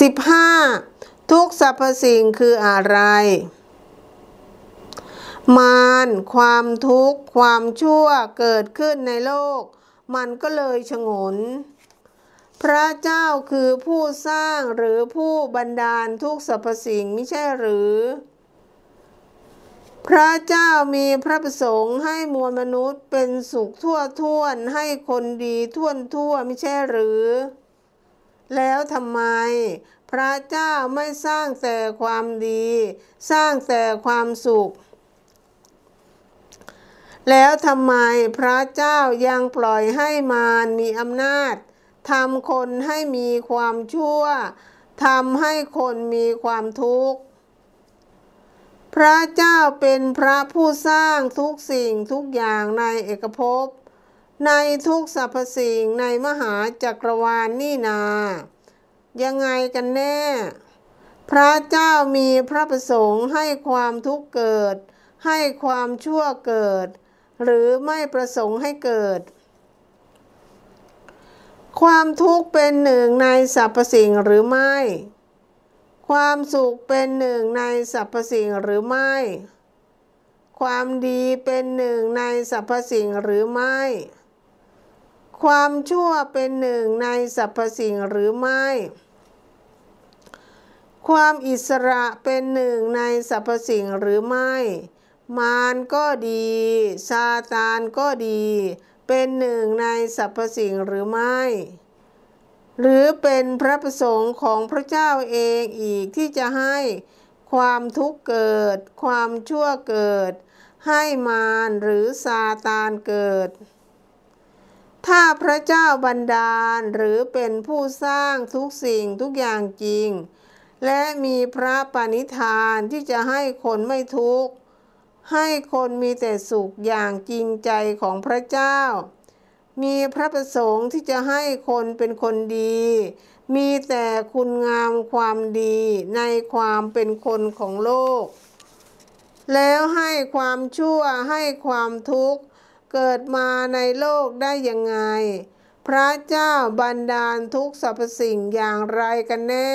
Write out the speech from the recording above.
15. ทุกสรรพสิ่งคืออะไร มารความทุกข์ ความชั่วเกิดขึ้นในโลก มันก็เลยฉงน พระเจ้าคือผู้สร้างหรือผู้บันดาลทุกสรรพสิ่งไม่ใช่หรือ พระเจ้ามีพระประสงค์ให้มวลมนุษย์เป็นสุขทั่วท่วนให้คนดีท่วนทั่วไม่ใช่หรือ แล้วทำไม พระเจ้าไม่สร้างแต่ความดี สร้างแต่ความสุข แล้วทำไมพระเจ้ายังปล่อยให้มารมีอำนาจทำคนให้มีความชั่วทำให้คนมีความทุกข์ พระเจ้าเป็นพระผู้สร้างทุกสิ่งทุกอย่างในเอกภพ ในทุกสรรพสิ่งในมหาจักรวาลนนี่นา ยังไงกันแน่ พระเจ้ามีพระประสงค์ให้ความทุกข์เกิด ให้ความชั่วเกิด หรือไม่ประสงค์ให้เกิด ความทุกข์เป็นหนึ่งในสรรพสิ่งหรือไม่ ความสุขเป็นหนึ่งในสรรพสิ่งหรือไม่ ความดีเป็นหนึ่งในสรรพสิ่งหรือไม่ ความชั่วเป็นหนึ่งในสรรพสิ่งหรือไม่ ความอิสระเป็นหนึ่งในสรรพสิ่งหรือไม่ มารก็ดีซาตานก็ดี เป็นหนึ่งในสรรพสิ่งหรือไม่ หรือเป็นพระประสงค์ของพระเจ้าเองอีกที่จะให้ความทุกข์เกิด ความชั่วเกิด ให้มารหรือซาตานเกิด ถ้าพระเจ้าบันดาลหรือเป็นผู้สร้างทุกสิ่งทุกอย่างจริง และมีพระปณิธานที่จะให้คนไม่ทุกข์ ให้คนมีแต่สุขอย่างจริงใจของพระเจ้า มีพระประสงค์ที่จะให้คนเป็นคนดี มีแต่คุณงามความดีในความเป็นคนของโลก แล้วให้ความชั่วให้ความทุกข์ เกิดมาในโลกได้ยังไง พระเจ้าบันดาลทุกสรรพสิ่งอย่างไรกันแน่